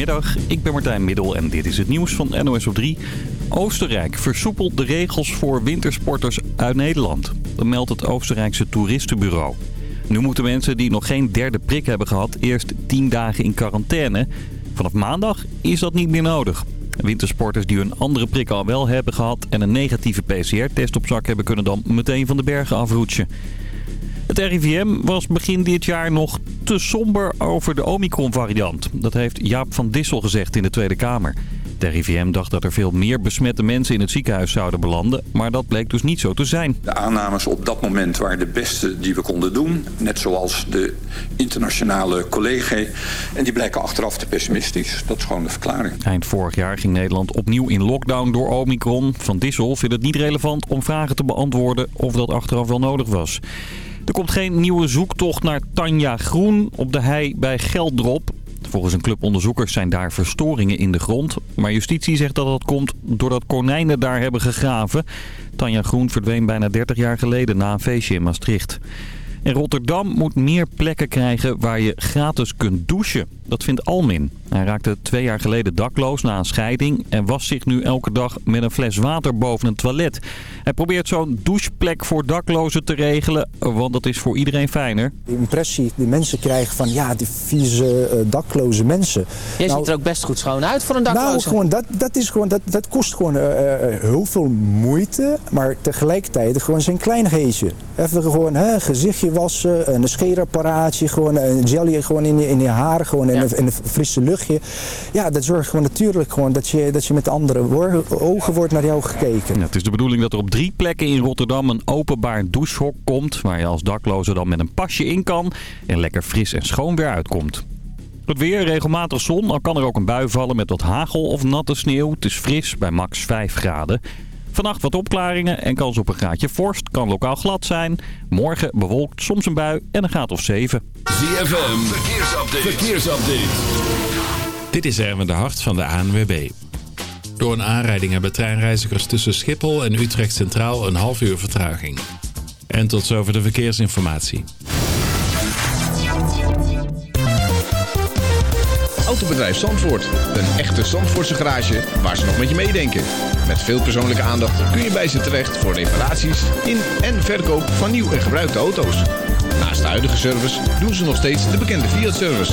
Goedemiddag, ik ben Martijn Middel en dit is het nieuws van NOS op 3. Oostenrijk versoepelt de regels voor wintersporters uit Nederland. Dat meldt het Oostenrijkse toeristenbureau. Nu moeten mensen die nog geen derde prik hebben gehad eerst 10 dagen in quarantaine. Vanaf maandag is dat niet meer nodig. Wintersporters die hun andere prik al wel hebben gehad en een negatieve PCR-test op zak hebben kunnen dan meteen van de bergen afroetsen. Het RIVM was begin dit jaar nog te somber over de Omicron-variant. Dat heeft Jaap van Dissel gezegd in de Tweede Kamer. De RIVM dacht dat er veel meer besmette mensen in het ziekenhuis zouden belanden. Maar dat bleek dus niet zo te zijn. De aannames op dat moment waren de beste die we konden doen. Net zoals de internationale collega. En die blijken achteraf te pessimistisch. Dat is gewoon de verklaring. Eind vorig jaar ging Nederland opnieuw in lockdown door Omicron. Van Dissel vindt het niet relevant om vragen te beantwoorden of dat achteraf wel nodig was. Er komt geen nieuwe zoektocht naar Tanja Groen op de hei bij Geldrop. Volgens een club onderzoekers zijn daar verstoringen in de grond. Maar justitie zegt dat dat komt doordat konijnen daar hebben gegraven. Tanja Groen verdween bijna 30 jaar geleden na een feestje in Maastricht. En Rotterdam moet meer plekken krijgen waar je gratis kunt douchen. Dat vindt Almin. Hij raakte twee jaar geleden dakloos na een scheiding... en was zich nu elke dag met een fles water boven een toilet. Hij probeert zo'n doucheplek voor daklozen te regelen... want dat is voor iedereen fijner. De impressie die mensen krijgen van ja, die vieze uh, dakloze mensen. Jij nou, ziet er ook best goed schoon uit voor een dakloze. Nou, gewoon, dat, dat, is gewoon, dat, dat kost gewoon uh, uh, heel veel moeite... maar tegelijkertijd gewoon zijn kleinigheidje. Even gewoon hè, gezichtje wassen, een scheerapparaatje... gewoon een jelly gewoon in je, in je haren, gewoon ja. in, een frisse luchtje. Ja, dat zorgt gewoon natuurlijk gewoon dat je, dat je met andere ogen wordt naar jou gekeken. Ja, het is de bedoeling dat er op drie plekken in Rotterdam een openbaar douchehok komt... waar je als dakloze dan met een pasje in kan en lekker fris en schoon weer uitkomt. Het weer, regelmatig zon, al kan er ook een bui vallen met wat hagel of natte sneeuw. Het is fris bij max 5 graden. Vannacht wat opklaringen en kans op een graadje vorst. Kan lokaal glad zijn. Morgen bewolkt, soms een bui en een graad of 7. ZFM, verkeersupdate. verkeersupdate. Dit is Erwin de Hart van de ANWB. Door een aanrijding hebben treinreizigers tussen Schiphol en Utrecht Centraal een half uur vertraging. En tot zover de verkeersinformatie. Autobedrijf Zandvoort. Een echte Zandvoortse garage waar ze nog met je meedenken. Met veel persoonlijke aandacht kun je bij ze terecht voor reparaties in en verkoop van nieuw en gebruikte auto's. Naast de huidige service doen ze nog steeds de bekende Fiat-service.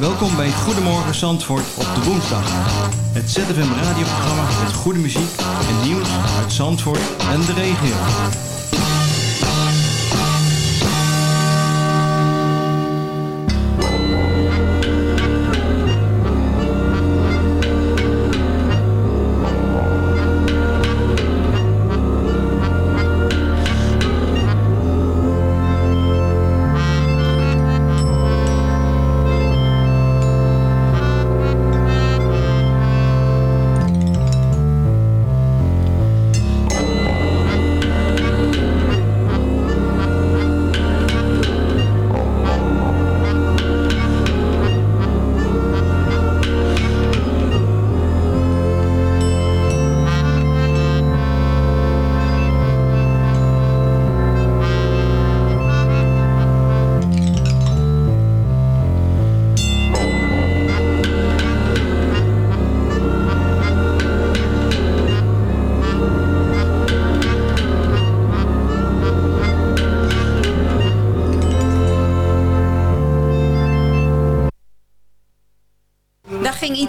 Welkom bij Goedemorgen Zandvoort op de woensdag. Het ZFM radioprogramma met goede muziek en nieuws uit Zandvoort en de regio.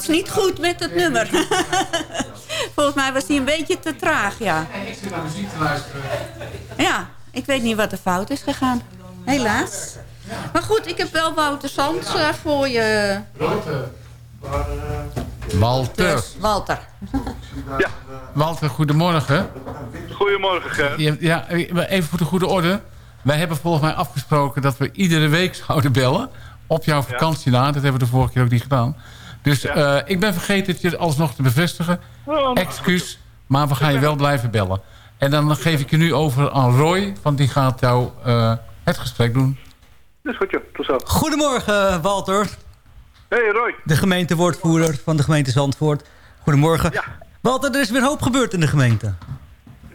Iets niet goed met het nummer. Volgens mij was hij een beetje te traag, ja. Ik zit naar muziek te luisteren. Ja, ik weet niet wat er fout is gegaan. Helaas. Maar goed, ik heb wel Wouter Sands uh, voor je. Walter. Walter. Dus, Walter. Ja. Walter, goedemorgen. Goedemorgen, Ger. Ja, even voor de goede orde. Wij hebben volgens mij afgesproken dat we iedere week zouden bellen. Op jouw vakantie na. Dat hebben we de vorige keer ook niet gedaan. Dus ik ben vergeten het je alsnog te bevestigen. Oh, Excuus, maar we gaan je wel blijven bellen. En dan geef ik je nu over aan Roy, want die gaat jou het gesprek doen. Dat is goed, joh. Tot zo. Goedemorgen, Walter. Hey, Roy. De gemeentewoordvoerder van de gemeente Zandvoort. Goedemorgen. Ja. Walter, er is weer hoop gebeurd in de gemeente.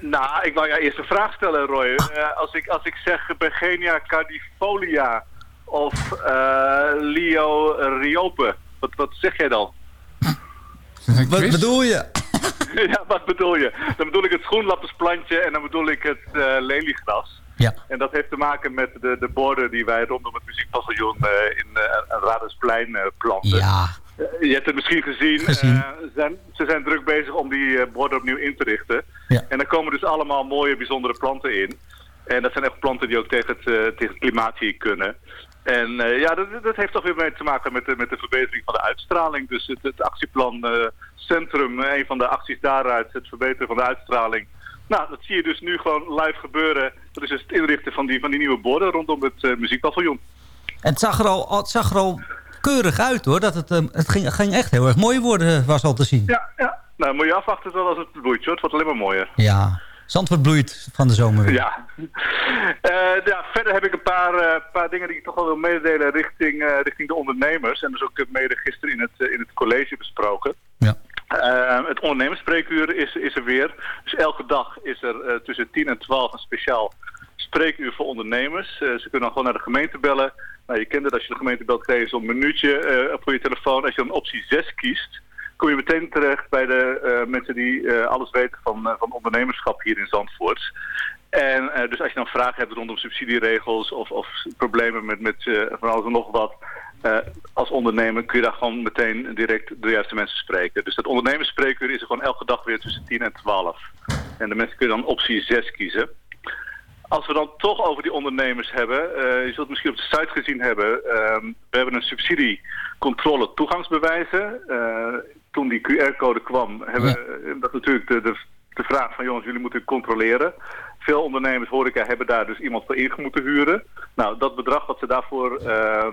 Nou, ik wil jou eerst een vraag stellen, Roy. Uh, als, ik, als ik zeg Begenia cardifolia of uh, Leo riope, wat, wat zeg jij dan? Wat bedoel je? ja, wat bedoel je? Dan bedoel ik het schoenlappersplantje en dan bedoel ik het uh, leliegras. Ja. En dat heeft te maken met de, de borden die wij rondom het muziekpaviljoen uh, in uh, Radersplein planten. Ja. je hebt het misschien gezien. gezien. Ze zijn, ze, zijn, druk bezig om die borden opnieuw in te richten. Ja. En daar komen dus allemaal mooie, bijzondere planten in. En dat zijn echt planten die ook tegen het, tegen het klimaat hier kunnen. En uh, ja, dat, dat, heeft toch weer mee te maken met de, met de verbetering van de uitstraling. Dus het, het actieplan uh, Centrum, een van de acties daaruit, het verbeteren van de uitstraling. Nou, dat zie je dus nu gewoon live gebeuren. Dat is dus het inrichten van die, van die nieuwe borden rondom het uh, muziekpaviljoen. En het zag, er al, het zag er al keurig uit hoor. Dat het, het ging, ging echt heel erg mooi worden, was al te zien. Ja, ja. nou moet je afwachten tot als het bloeit. Hoor. Het wordt alleen maar mooier. Ja, Zandvoort bloeit van de zomer weer. Ja. Uh, ja, verder heb ik een paar, uh, paar dingen die ik toch wel wil mededelen richting, uh, richting de ondernemers. En dus ook mede gisteren in het, in het college besproken. Ja. het ondernemersspreekuur is, is er weer. Dus elke dag is er tussen 10 en 12 een speciaal spreekuur voor ondernemers. ze kunnen dan gewoon naar de gemeente bellen. Nou, je kent het, als je de gemeente belt krijg je zo'n minuutje voor je telefoon. Als je dan optie 6 kiest kom je meteen terecht bij de uh, mensen die uh, alles weten van, uh, van ondernemerschap hier in Zandvoort. En dus als je dan vragen hebt rondom subsidieregels of, of problemen met, met van alles en nog wat, als ondernemer kun je daar gewoon meteen direct de juiste mensen spreken. Dus dat ondernemersspreekuur is er gewoon elke dag weer tussen 10 en 12. En de mensen kunnen dan optie 6 kiezen. Als we dan toch over die ondernemers hebben, uh, je zult misschien op de site gezien hebben. Uh, we hebben een subsidiecontrole toegangsbewijzen. Toen die QR-code kwam, hebben we dat natuurlijk de, de, de vraag van jongens, jullie moeten controleren. Veel ondernemers, horeca, hebben daar dus iemand voor in moeten huren. Nou, dat bedrag wat ze daarvoor uh,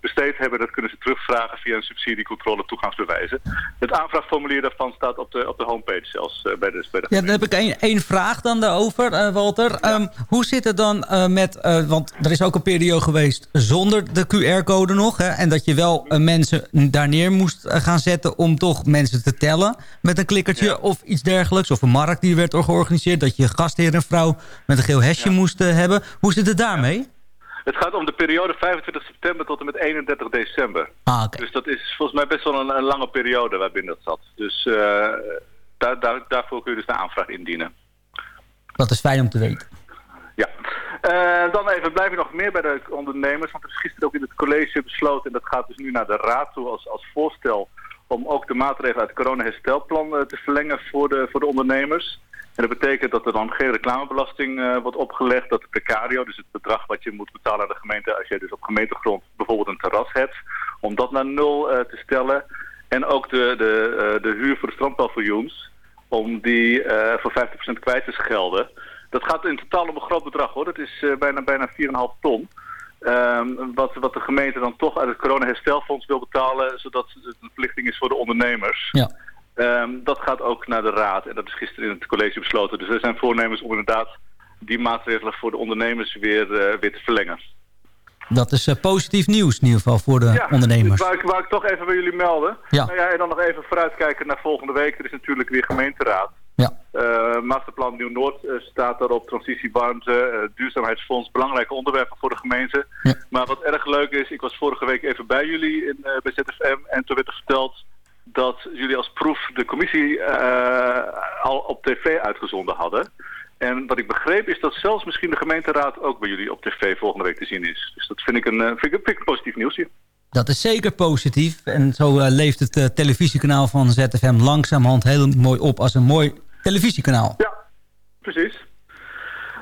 besteed hebben, dat kunnen ze terugvragen via een subsidiecontrole toegangsbewijzen. Het aanvraagformulier daarvan staat op de, op de homepage zelfs uh, bij de, bij de Ja, dan heb ik één, vraag dan daarover, uh, Walter. Ja. Um, hoe zit het dan met, want er is ook een periode geweest zonder de QR-code nog. Hè, en dat je wel mensen daar neer moest gaan zetten om toch mensen te tellen met een klikkertje ja. of iets dergelijks. Of een markt die werd georganiseerd, dat je gastheer en vrouw met een geel hesje ja. moest hebben. Hoe zit het daarmee? Het gaat om de periode 25 september tot en met 31 december. Ah, okay. Dus dat is volgens mij best wel een, een lange periode waarbinnen dat zat. Dus uh, daar, daar, daarvoor kun je dus de aanvraag indienen. Dat is fijn om te weten. Ja. Uh, dan even, blijf je nog meer bij de ondernemers. Want er is gisteren ook in het college besloten... en dat gaat dus nu naar de raad toe als, als voorstel... om ook de maatregelen uit het corona-herstelplan te verlengen voor de, voor de ondernemers... En dat betekent dat er dan geen reclamebelasting uh, wordt opgelegd. Dat de precario, dus het bedrag wat je moet betalen aan de gemeente... als je dus op gemeentegrond bijvoorbeeld een terras hebt... om dat naar nul uh, te stellen. En ook de, de, uh, de huur voor de strandpaviljoens... om die voor 50% kwijt te schelden. Dat gaat in totaal om een groot bedrag hoor. Dat is bijna, bijna 4,5 ton. Um, wat, wat de gemeente dan toch uit het corona-herstelfonds wil betalen... zodat het een verplichting is voor de ondernemers... Ja. Um, dat gaat ook naar de raad en dat is gisteren in het college besloten. Dus er zijn voornemens om inderdaad die maatregelen voor de ondernemers weer, uh, weer te verlengen. Dat is uh, positief nieuws in ieder geval voor de ja, ondernemers. Ja, dus wou ik toch even bij jullie melden. Ja. Nou ja, en dan nog even vooruitkijken naar volgende week. Er is natuurlijk weer gemeenteraad. Ja. Uh, Masterplan Nieuw-Noord staat daarop. Transitie warmte, duurzaamheidsfonds. Belangrijke onderwerpen voor de gemeente. Ja. Maar wat erg leuk is, ik was vorige week even bij jullie in, bij ZFM. En toen werd er verteld dat jullie als proef de commissie uh, al op tv uitgezonden hadden. En wat ik begreep is dat zelfs misschien de gemeenteraad ook bij jullie op tv volgende week te zien is. Dus dat vind ik een, vind ik, vind ik positief nieuws hier. Dat is zeker positief. En zo uh, leeft het uh, televisiekanaal van ZFM langzamerhand heel mooi op als een mooi televisiekanaal. Ja, precies.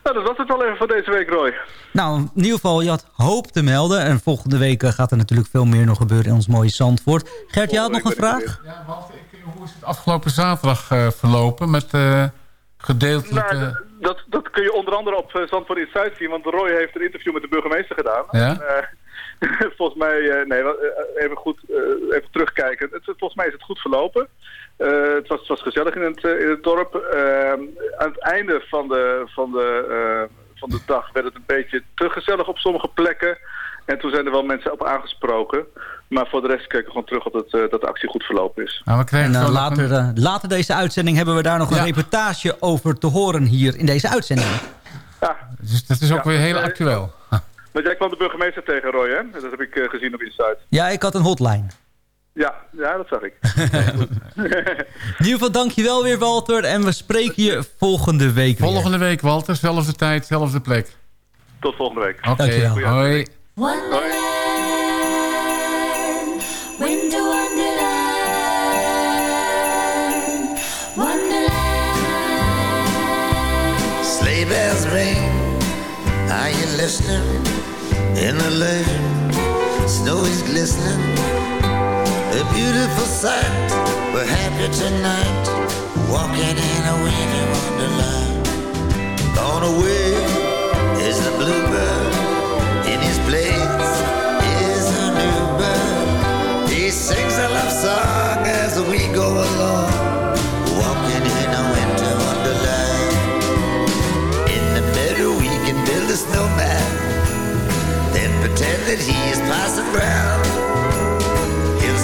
Nou, dat was het wel even voor deze week, Roy. Nou, in ieder geval, je had hoop te melden. En volgende week gaat er natuurlijk veel meer nog gebeuren in ons mooie Zandvoort. Gert, je had nog een vraag? Ja, want ik, hoe is het afgelopen zaterdag uh, verlopen met uh, gedeeltelijke... Nou, dat, dat kun je onder andere op uh, Zandvoort Inside zien. Want Roy heeft een interview met de burgemeester gedaan. Ja? En, volgens mij, eh, nee, eh, even goed, eh, even terugkijken. Het, volgens mij is het goed verlopen. Eh, het, was, het was gezellig in het, eh, in het dorp. Eh, aan het einde van de, van, de, eh, van de dag werd het een beetje te gezellig op sommige plekken. En toen zijn er wel mensen op aangesproken. Maar voor de rest kijken we gewoon terug op dat, eh, dat de actie goed verlopen is. Nou, we En later, later deze uitzending hebben we daar nog een Ja. reportage over te horen hier in deze uitzending. Dus dat is ook Ja, weer heel actueel. Want jij kwam de burgemeester tegen, Roy, hè? Dat heb ik gezien op Insight. Ja, ik had een hotline. Ja, ja, dat zag ik. In ieder geval dankjewel weer Walter en we spreken je volgende week weer. Volgende week, Walter. Zelfde tijd, zelfde plek. Tot volgende week. Oké, Dankjewel. hoi. Winter Wonderland, Wonderland. Sleigh bells ring. Are you listening? In the lane, snow is glistening. A beautiful sight. We're happy tonight. Walking in a winter wonderland. Gone away is the bluebird. In his place is a new bird. He sings a love song as we go along. Walking in a winter wonderland. In the meadow we can build a snowman. Then pretend that he is passing round.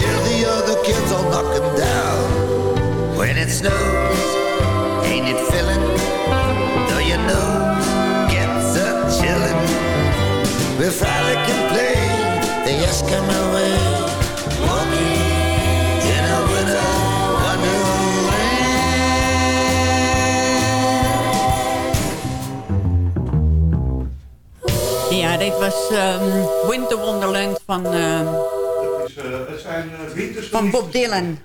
until the other kids all knock him down. When it snows, ain't it filling? Though your nose gets a chillin'. We frolic and play the Eskimo way. Walking in a winter Ja, dit was ehm, Winter Wonderland van, ehm, van Bob Dylan.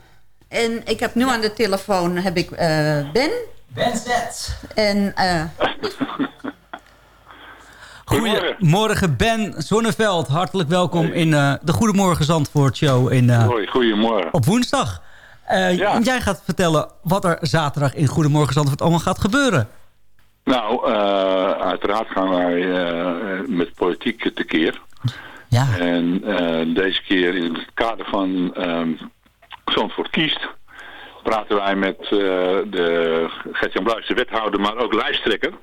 En ik heb nu aan de telefoon heb ik, eh, Ben. Ben Zet. En eh, Goedemorgen Ben Zonneveld. Hartelijk welkom in eh, de Goedemorgen Zandvoort show in, eh, Hoi, goedemorgen. op woensdag. Eh, Jij gaat vertellen wat er zaterdag in Goedemorgen Zandvoort allemaal gaat gebeuren. Nou, eh, uiteraard gaan wij eh, met politiek tekeer. Ja. En eh, deze keer in het kader van ehm Zandvoort kiest... praten wij met eh, de Gert-Jan Bluis, de wethouder, maar ook lijsttrekker.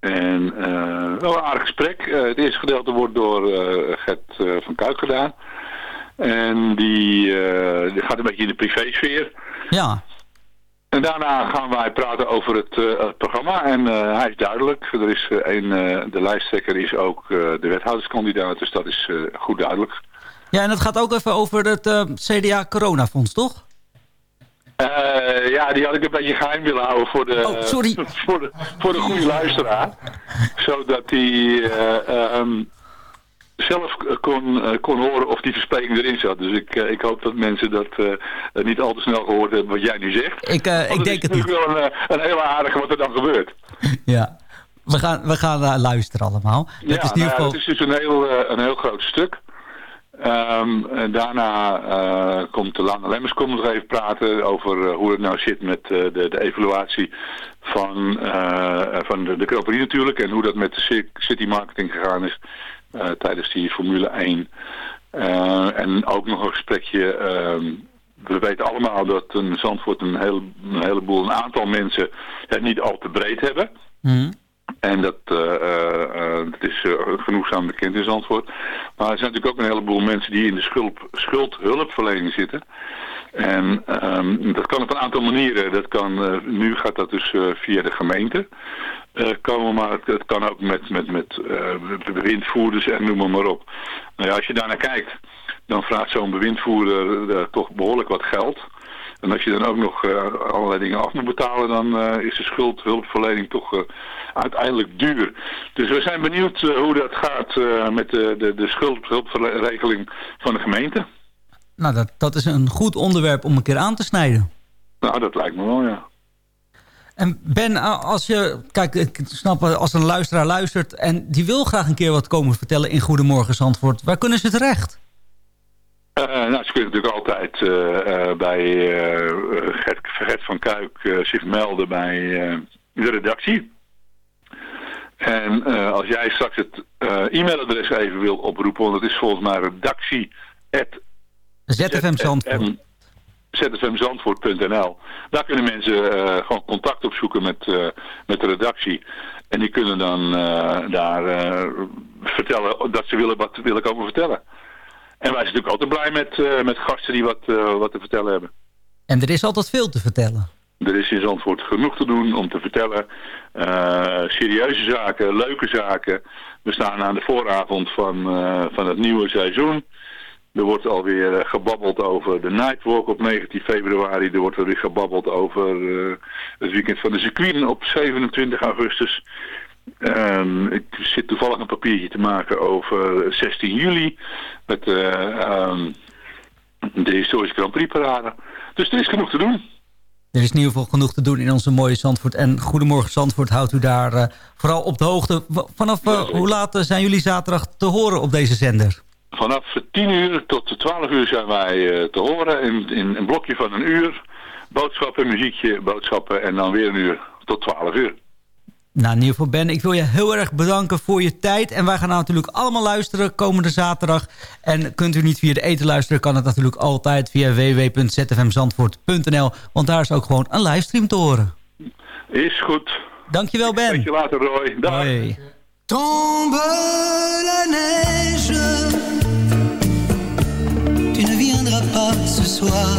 En eh, wel een aardig gesprek. Het eerste gedeelte wordt door Gert van Kuik gedaan. En die, die gaat een beetje in de privésfeer. Ja. En daarna gaan wij praten over het, eh, het programma. En eh, hij is duidelijk. Er is, eh, een, de lijsttrekker is ook de wethouderskandidaat. Dus dat is goed duidelijk. Ja, en het gaat ook even over het CDA Coronafonds, toch? Ja, die had ik een beetje geheim willen houden voor de, Oh, sorry. voor de, voor de goede luisteraar. Zodat eh, ehm, zelf kon, eh, kon horen of die verspreking erin zat. Dus ik, eh, ik hoop dat mensen dat eh, niet al te snel gehoord hebben wat jij nu zegt. Ik, ik denk het niet. Het is natuurlijk wel een, een hele aardige wat er dan gebeurt. Ja. We gaan, we gaan luisteren allemaal. Ja, het is in ieder nou ja, geval... het is dus een heel, een heel groot stuk. Ehm, en daarna komt de Lange Lemmers komt nog even praten over hoe het nou zit met de, de evaluatie van, van de, de natuurlijk. En hoe dat met de ci- city marketing gegaan is tijdens die Formule 1. Eh, en ook nog een gesprekje. ehm, we weten allemaal dat een Zandvoort een, heel, een heleboel, een aantal mensen het niet al te breed hebben. Mhm. En dat, eh, eh, eh, dat is eh, genoegzaam bekend in Zandvoort. Maar er zijn natuurlijk ook een heleboel mensen die in de schuld, schuldhulpverlening zitten. En ehm, dat kan op een aantal manieren. Dat kan, eh, nu gaat dat dus eh, via de gemeente eh, komen, maar het, kan ook met, met, met bewindvoerders en noem maar, op. Nou ja, als je daarnaar kijkt, dan vraagt zo'n bewindvoerder toch behoorlijk wat geld. En als je dan ook nog allerlei dingen af moet betalen, dan is de schuldhulpverlening toch uiteindelijk duur. Dus we zijn benieuwd hoe dat gaat met de, de, de schuldhulpregeling van de gemeente. Nou, dat, dat is een goed onderwerp om een keer aan te snijden. Nou, dat lijkt me wel, ja. En Ben, als je... Kijk, ik snap als een luisteraar luistert... en die wil graag een keer wat komen vertellen in Goedemorgen Zandvoort... waar kunnen ze terecht? Eh, nou, ze kunnen natuurlijk altijd eh, bij Gert, Gert van Kuik zich melden bij de redactie. En als jij straks het e-mailadres even wil oproepen, want het is volgens mij redactie ZFM Zandvoort. zfmzandvoort.nl. Daar kunnen mensen eh, gewoon contact opzoeken met, eh, met de redactie. En die kunnen dan eh, daar vertellen dat ze willen wat willen komen vertellen. En wij zijn natuurlijk altijd blij met, met gasten die wat, wat te vertellen hebben. En er is altijd veel te vertellen. Er is in Zandvoort genoeg te doen om te vertellen. Serieuze zaken, leuke zaken. We staan aan de vooravond van, van het nieuwe seizoen. Er wordt alweer eh, gebabbeld over de Nightwalk op 19 februari. Er wordt weer gebabbeld over eh, het weekend van de circuit op 27 augustus. Ehm, ik zit toevallig een papiertje te maken over 16 juli. Met eh, ehm, de historische Grand Prix parade. Dus er is genoeg te doen. Er is in ieder geval genoeg te doen in onze mooie Zandvoort. En Goedemorgen Zandvoort houdt u daar eh, vooral op de hoogte. Vanaf eh, hoe laat eh, zijn jullie zaterdag te horen op deze zender? Vanaf 10 uur tot 12 uur zijn wij eh, te horen in, in een blokje van een uur. Boodschappen, muziekje, boodschappen en dan weer een uur tot 12 uur. Nou, in ieder geval Ben, ik wil je heel erg bedanken voor je tijd. En wij gaan natuurlijk allemaal luisteren komende zaterdag. En kunt u niet via de eten luisteren, kan het natuurlijk altijd via www.zfmzandvoort.nl. Want daar is ook gewoon een livestream te horen. Is goed. Dankjewel Ben. Tot je later Roy. Dag. Hoi. Tombe la neige, soir.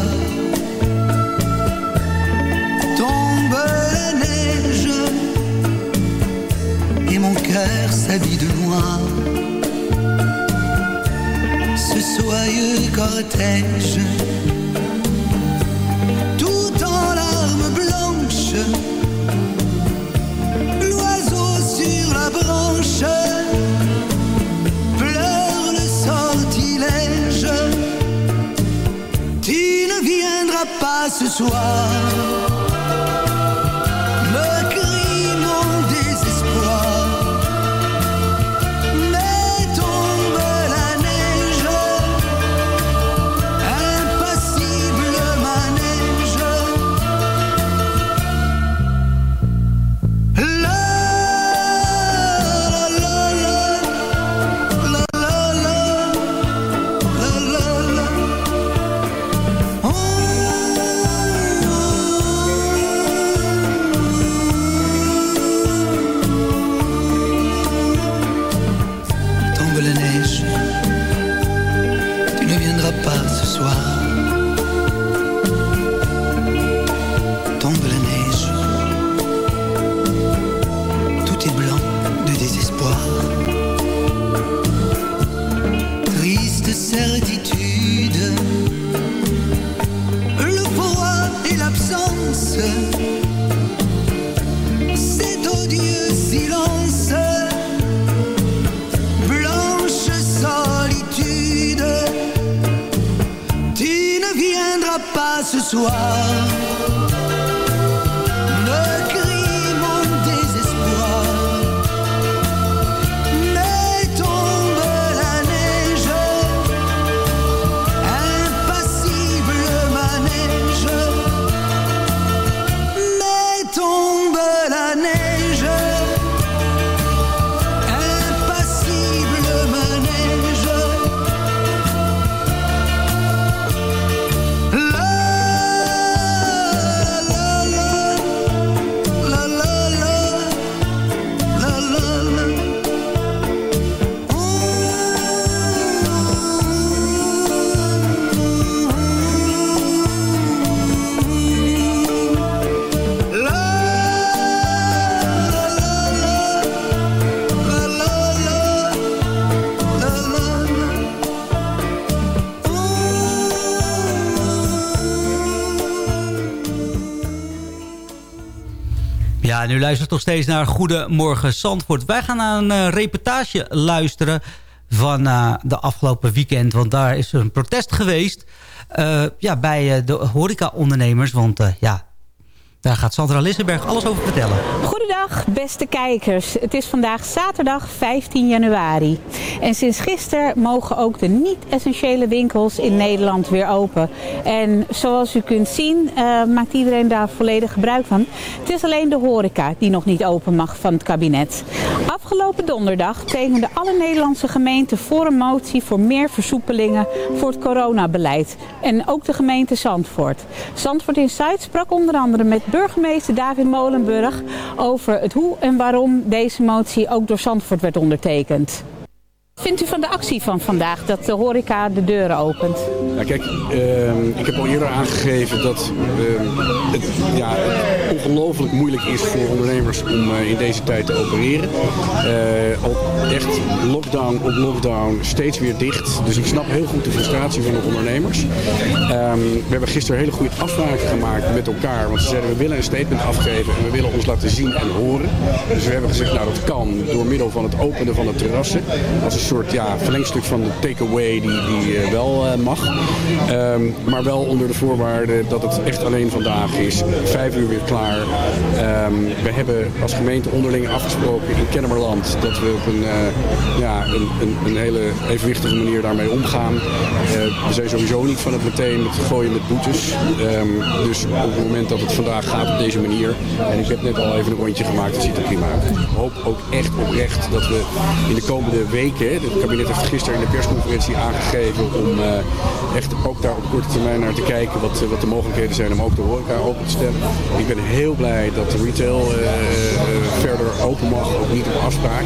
Tombe la neige, et mon cœur s'habille de noir. Ce soyeux cortège, ce soir. Ce soir. Nu luistert nog steeds naar Goedemorgen Zandvoort. Wij gaan naar een eh, reportage luisteren van eh, de afgelopen weekend. Want daar is een protest geweest eh, ja, bij de horeca-ondernemers. Want ja, daar gaat Sandra Lissenberg alles over vertellen. Goedendag beste kijkers. Het is vandaag zaterdag 15 januari. En sinds gisteren mogen ook de niet-essentiële winkels in Nederland weer open. En zoals u kunt zien eh, maakt iedereen daar volledig gebruik van. Het is alleen de horeca die nog niet open mag van het kabinet. Afgelopen donderdag tekenden alle Nederlandse gemeenten voor een motie voor meer versoepelingen voor het coronabeleid. En ook de gemeente Zandvoort. Zandvoort Insight sprak onder andere met burgemeester David Molenburg over het hoe en waarom deze motie ook door Zandvoort werd ondertekend. Vindt u van de actie van vandaag dat de horeca de deuren opent? Ja, kijk, ehm, ik heb al eerder aangegeven dat ehm, het ja, ongelooflijk moeilijk is voor ondernemers om eh, in deze tijd te opereren. Eh, al echt lockdown op lockdown, steeds weer dicht. Dus ik snap heel goed de frustratie van de ondernemers. Ehm, we hebben gisteren hele goede afspraken gemaakt met elkaar. Want ze zeiden we willen een statement afgeven en we willen ons laten zien en horen. Dus we hebben gezegd nou dat kan door middel van het openen van de terrassen. Als soort ja, verlengstuk van de takeaway die, die eh, wel eh, mag. Ehm, maar wel onder de voorwaarde dat het echt alleen vandaag is. Vijf uur weer klaar. Ehm, we hebben als gemeente onderling afgesproken in Kennemerland dat we op een, eh, ja, een, een, hele evenwichtige manier daarmee omgaan. We zijn sowieso niet van het meteen met gooien met boetes. Ehm, dus op het moment dat het vandaag gaat op deze manier. En ik heb net al even een rondje gemaakt, dat ziet er prima uit. Ik hoop ook echt oprecht dat we in de komende weken, het kabinet heeft gisteren in de persconferentie aangegeven om eh, echt ook daar op korte termijn naar te kijken wat, wat de mogelijkheden zijn om ook de horeca open te stellen. Ik ben heel blij dat de retail eh, eh, verder open mag, ook niet op afspraak.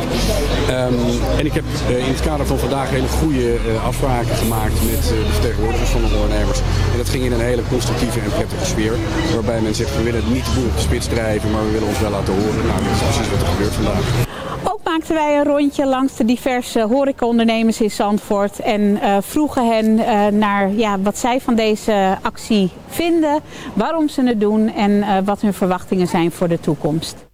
Ehm, en ik heb in het kader van vandaag hele goede afspraken gemaakt met de vertegenwoordigers van de ondernemers. En dat ging in een hele constructieve en prettige sfeer. Waarbij men zegt, we willen niet de boel op de spits drijven, maar we willen ons wel laten horen. Nou, dat is precies wat er gebeurt vandaag. Ook maakten wij een rondje langs de diverse horecaondernemers in Zandvoort. En eh, vroegen hen eh, naar ja, wat zij van deze actie vinden. Waarom ze het doen en eh, wat hun verwachtingen zijn voor de toekomst.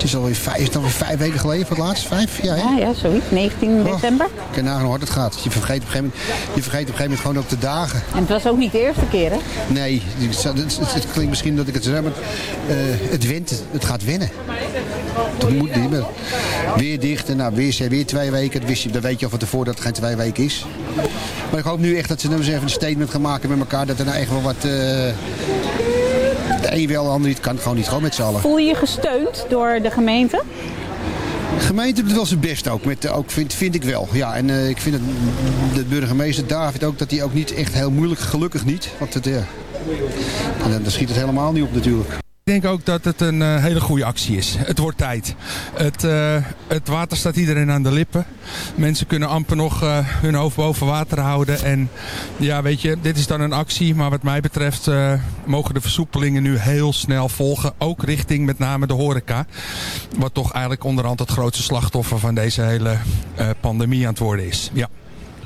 Het is alweer vijf, is het alweer vijf weken geleden voor het laatst? Vijf? Ja, hè? Ja, ja zoiets. 19 december. Kijk nagaan hoe hard het gaat. Je vergeet op een gegeven moment, je vergeet op een gegeven moment gewoon ook de dagen. En het was ook niet de eerste keer, hè? Nee, het, het, het- het klinkt misschien dat ik het zeg, maar eh, het wint, het gaat winnen. Dat moet niet meer. Weer dicht en nou, weer, weer twee weken. Dat, wist je, dat weet je al van tevoren dat het geen twee weken is. Maar ik hoop nu echt dat ze nou eens even een statement gaan maken met elkaar. Dat er nou echt wel wat... eh, de een wel, de ander niet. Kan gewoon niet, gewoon met z'n allen. Voel je je gesteund door de gemeente? De gemeente doet wel zijn best ook, met, eh, ook vind, vind ik wel. Ja, en eh, ik vind het, de burgemeester David ook, dat hij ook niet echt heel moeilijk, gelukkig niet. Want het, ja, en dan, dan schiet het helemaal niet op natuurlijk. Ik denk ook dat het een eh, hele goede actie is. Het wordt tijd. Het, eh, het water staat iedereen aan de lippen. Mensen kunnen amper nog eh, hun hoofd boven water houden. En ja, weet je, dit is dan een actie. Maar wat mij betreft eh, mogen de versoepelingen nu heel snel volgen. Ook richting met name de horeca. Wat toch eigenlijk onderhand het grootste slachtoffer van deze hele eh, pandemie aan het worden is. Ja.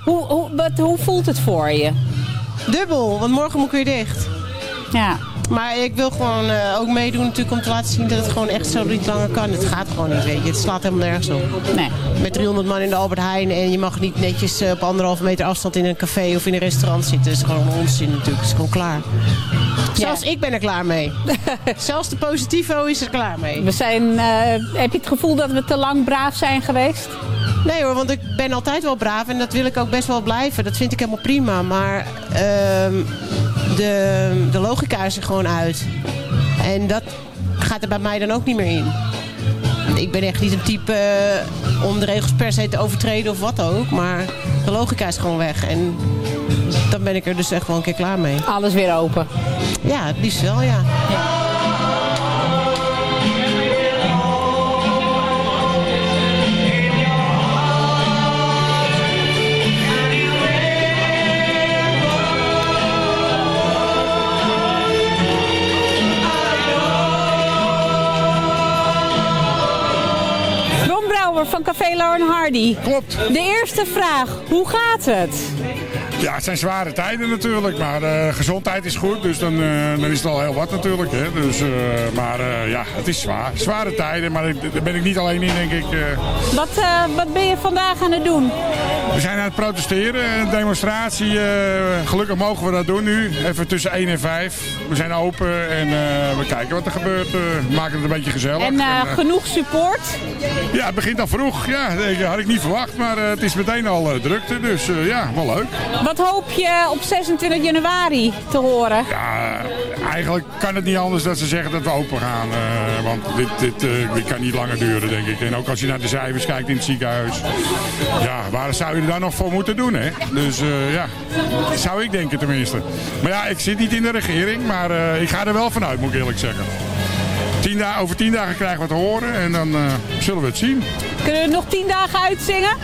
Hoe, hoe, wat, hoe voelt het voor je? Dubbel, want morgen moet ik weer dicht. Ja. Maar ik wil gewoon eh, ook meedoen natuurlijk om te laten zien dat het gewoon echt zo niet langer kan. Het gaat gewoon niet, weet je. Het slaat helemaal nergens op. Nee. Met 300 man in de Albert Heijn en je mag niet netjes eh, op anderhalve meter afstand in een café of in een restaurant zitten. Dat is gewoon onzin natuurlijk. Het is gewoon klaar. Zelfs ik ben er klaar mee. Zelfs de positivo is er klaar mee. We zijn, eh, heb je het gevoel dat we te lang braaf zijn geweest? Nee hoor, want ik ben altijd wel braaf en dat wil ik ook best wel blijven. Dat vind ik helemaal prima. Maar ehm, de, de logica is er gewoon uit. En dat gaat er bij mij dan ook niet meer in. Ik ben echt niet een type eh, om de regels per se te overtreden of wat ook. Maar de logica is gewoon weg. En dan ben ik er dus echt wel een keer klaar mee. Alles weer open? Ja, het liefst wel, ja. Lauren Hardy. Klopt. De eerste vraag, hoe gaat het? Ja, het zijn zware tijden natuurlijk, maar eh, gezondheid is goed, dus dan, eh, dan is het al heel wat natuurlijk. Hè. Dus, eh, maar ja, het is zwaar. Zware tijden, maar ik- daar ben ik niet alleen in, denk ik. Wat, wat ben je vandaag aan het doen? We zijn aan het protesteren, een demonstratie. eh, gelukkig mogen we dat doen nu, even tussen 1 en 5. We zijn open en eh, we kijken wat er gebeurt. eh, we maken het een beetje gezellig. En En, genoeg support? ja, het begint al vroeg. Ja, dat had ik niet verwacht, maar het is meteen al drukte, dus ja, wel leuk. Wat hoop je op 26 januari te horen? Ja, eigenlijk kan het niet anders dat ze zeggen dat we open gaan. want dit, dit, dit kan niet langer duren, denk ik. En ook als je naar de cijfers kijkt in het ziekenhuis. Ja, waar zou je dan nog voor moeten doen, hè? Dus eh, ja, zou ik denken tenminste. Maar ja, ik zit niet in de regering, maar eh, ik ga er wel vanuit, moet ik eerlijk zeggen. Tien over tien dagen krijgen we te horen en dan eh, zullen we het zien. Kunnen we het nog 10 dagen uitzingen?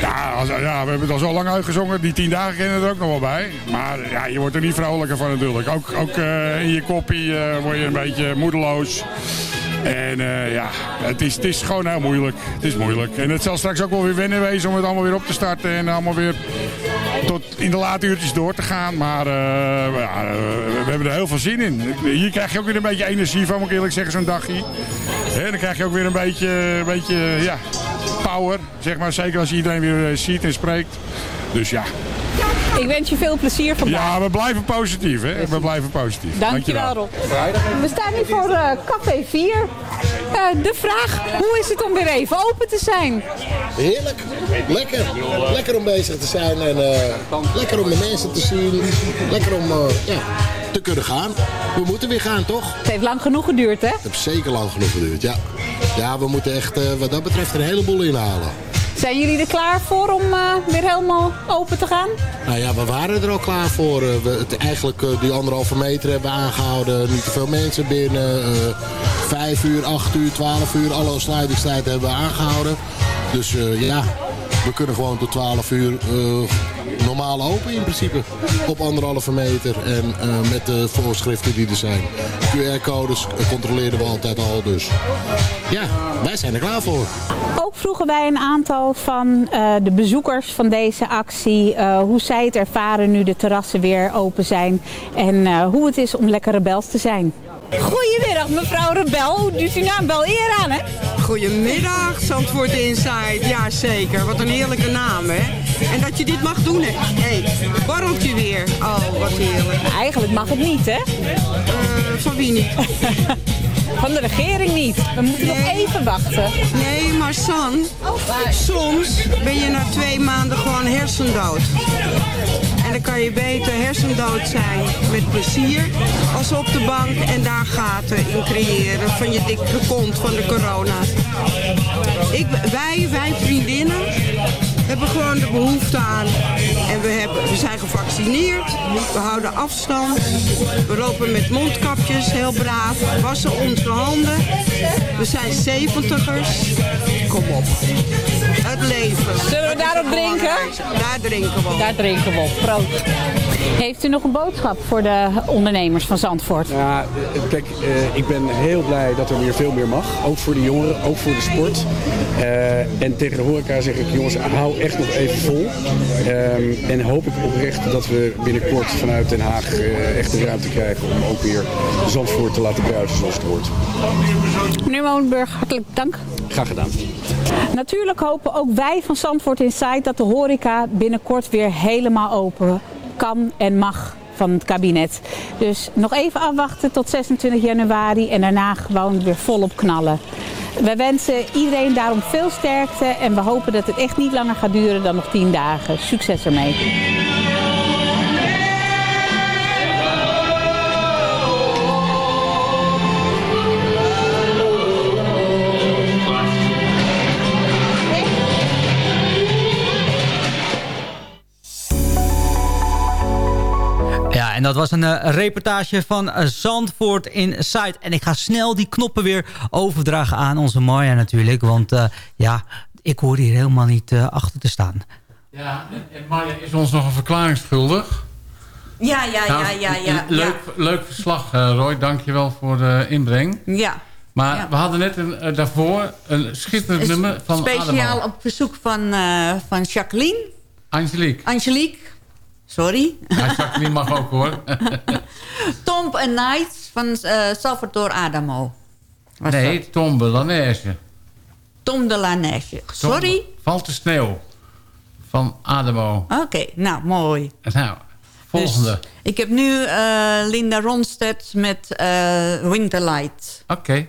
Ja, als, ja, we hebben het al zo lang uitgezongen. Die tien dagen kennen er ook nog wel bij. Maar ja, je wordt er niet vrolijker van natuurlijk. Ook, ook in je koppie word je een beetje moedeloos. En eh, ja, het is, het is gewoon heel moeilijk. Het is moeilijk. En het zal straks ook wel weer wennen wezen om het allemaal weer op te starten. En allemaal weer tot in de late uurtjes door te gaan. Maar eh, ja, eh, we hebben er heel veel zin in. Hier krijg je ook weer een beetje energie van, moet ik eerlijk zeggen, zo'n dagje. Hè, dan krijg je ook weer een beetje, een beetje ja, power, zeg maar. Zeker als iedereen weer ziet en spreekt. Dus ja. Ik wens je veel plezier vandaag. Ja, we blijven positief, hè. We blijven positief. Dankjewel Rob. We staan hier voor eh, Café 4. Eh, de vraag, hoe is het om weer even open te zijn? Heerlijk. Lekker. Lekker om bezig te zijn en eh, lekker om de mensen te zien. Lekker om eh, ja, te kunnen gaan. We moeten weer gaan, toch? Het heeft lang genoeg geduurd, hè? Het heeft zeker lang genoeg geduurd, ja. Ja, we moeten echt eh, wat dat betreft een heleboel inhalen. Zijn jullie er klaar voor om eh, weer helemaal open te gaan? Nou ja, we waren er al klaar voor. Eh, we het, eigenlijk eh, die anderhalve meter hebben aangehouden. Niet te veel mensen binnen. vijf uur, acht uur, twaalf uur. Alle sluitingstijd hebben we aangehouden. Dus ja, we kunnen gewoon tot 12 uur eh, normaal open in principe. Op anderhalve meter en eh, met de voorschriften die er zijn. QR-codes controleren we altijd al. Dus ja, wij zijn er klaar voor. Ook vroegen wij een aantal van eh, de bezoekers van deze actie hoe zij het ervaren nu de terrassen weer open zijn en hoe het is om lekker rebels te zijn. Goedemiddag mevrouw Rebel, doet u naam wel eer aan hè? Goedemiddag, Zandvoort Inside. Ja, zeker. Wat een heerlijke naam, hè? En dat je dit mag doen, hè? Hé, hey, borreltje weer. Oh, wat heerlijk. Eigenlijk mag het niet, hè? Eh, van wie niet? Van de regering niet. We moeten nog even wachten. Nee, maar San, soms ben je na twee maanden gewoon hersendood. En dan kan je beter hersendood zijn met plezier als op de bank en daar gaten in creëren van je dikke kont van de corona. Ik, wij, wij vriendinnen hebben gewoon de behoefte aan. En we, hebben, we zijn gevaccineerd, we houden afstand, we lopen met mondkapjes heel braaf, wassen onze handen. We zijn zeventigers. Kom op. Het leven. Zullen we daarop drinken? Daar drinken we op. Daar drinken we op. Proost. Heeft u nog een boodschap voor de ondernemers van Zandvoort? Ja, kijk, eh, ik ben heel blij dat er weer veel meer mag. Ook voor de jongeren, ook voor de sport. Eh, en tegen de horeca zeg ik, jongens, hou echt nog even vol. Ehm, en hoop ik oprecht dat we binnenkort vanuit Den Haag eh, echt de ruimte krijgen om ook weer Zandvoort te laten bruisen zoals het hoort. Meneer Molenburg, hartelijk dank. Graag gedaan. Natuurlijk hopen ook wij van Zandvoort Insight dat de horeca binnenkort weer helemaal open kan en mag van het kabinet. Dus nog even afwachten tot 26 januari en daarna gewoon weer volop knallen. Wij wensen iedereen daarom veel sterkte en we hopen dat het echt niet langer gaat duren dan nog 10 dagen. Succes ermee. En dat was een eh, reportage van eh, Zandvoort Inside. En ik ga snel die knoppen weer overdragen aan onze Marja natuurlijk. Want eh, ja, ik hoor hier helemaal niet achter te staan. Ja, en, en Marja is ons nog een verklaring schuldig. Ja, ja, Nou, ja, ja, ja. Leuk, leuk verslag, eh, Roy. Dankjewel voor de inbreng. Ja. Maar Ja. we hadden net een, daarvoor een schitterend nummer van Speciaal op verzoek van, eh, van Jacqueline. Angelique. Angelique. Sorry. Ja, Jacqueline mag ook hoor. Tomb and Nights van eh, Salvatore Adamo. Was nee, Tom Belanese. Tom de la Neige. Sorry? Valt de sneeuw. Van Ademo. Oké, nou, mooi. Nou, volgende. Dus ik heb nu eh, Linda Ronstedt met eh, Winterlight. Oké.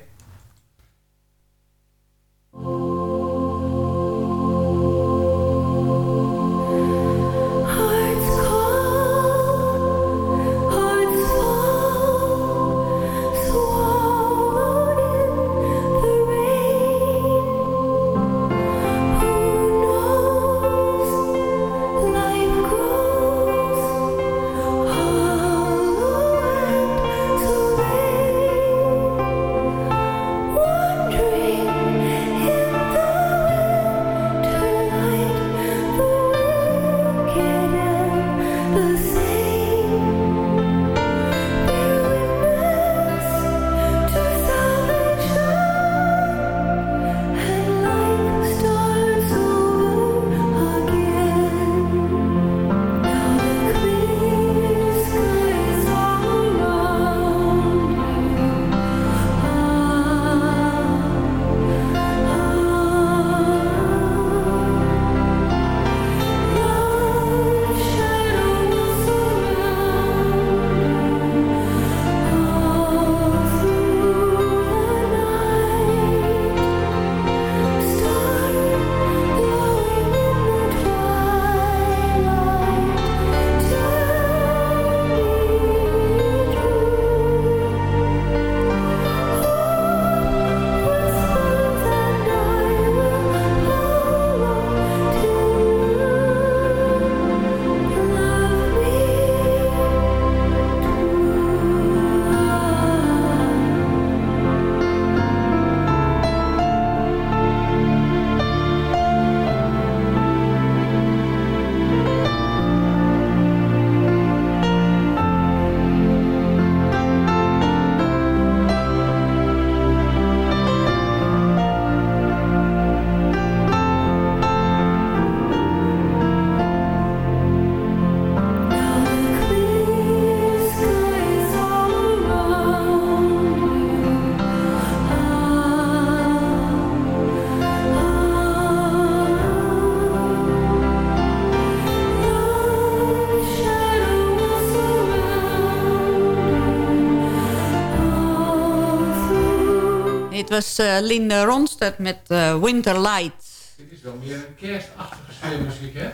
Dit was eh, Linda Ronstedt met eh, Winterlight. Dit is wel meer een kerstachtige sfeermuziek, hè?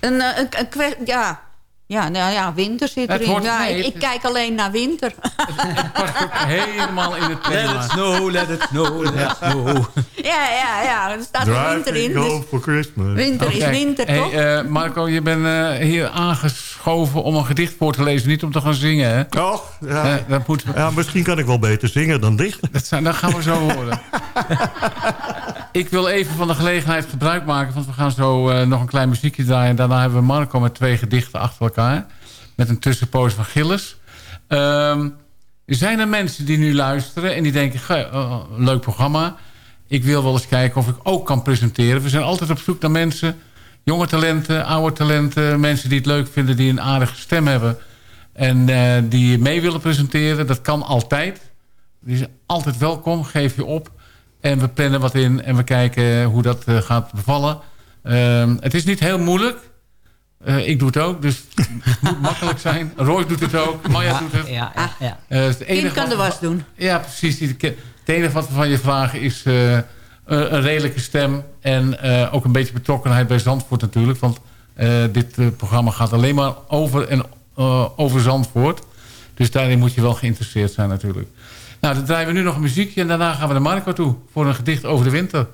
Een, eh, een, een ja. Ja, nou ja, winter zit Het erin. hoort Ja, ik, ik kijk alleen naar winter. Helemaal in het thema. Let it snow, let it snow, let it snow. ja, ja, ja. Er staat er winter in. Dus for Christmas. winter is winter, Hey, toch? eh, Marco, je bent eh, hier aangeschoven om een gedicht voor te lezen. Niet om te gaan zingen, hè? Och, ja. Eh, dat moet... ja, misschien kan ik wel beter zingen dan dichten. Dat, zijn, dat gaan we zo horen. ik wil even van de gelegenheid gebruik maken... want we gaan zo eh, nog een klein muziekje draaien. Daarna hebben we Marco met twee gedichten achter elkaar. Met een tussenpoos van Gilles. Ehm, zijn er mensen die nu luisteren en die denken... "Ge, eh, leuk programma. Ik wil wel eens kijken of ik ook kan presenteren. We zijn altijd op zoek naar mensen... jonge talenten, oude talenten... mensen die het leuk vinden, die een aardige stem hebben... en eh, die mee willen presenteren. Dat kan altijd. Die is altijd welkom, geef je op. En we plannen wat in en we kijken hoe dat eh, gaat bevallen. Ehm, het is niet heel moeilijk. Eh, ik doe het ook, dus het moet makkelijk zijn. Roy doet het ook, Maya doet het. Ja, ja, ja. Eh, het Kind kan de was doen. Ja, precies. Het enige wat we van je vragen is eh, een een redelijke stem... en eh, ook een beetje betrokkenheid bij Zandvoort natuurlijk. Want eh, dit programma gaat alleen maar over, en, eh, over Zandvoort. Dus daarin moet je wel geïnteresseerd zijn natuurlijk. Nou, dan draaien we nu nog muziekje... en daarna gaan we naar Marco toe voor een gedicht over de winter.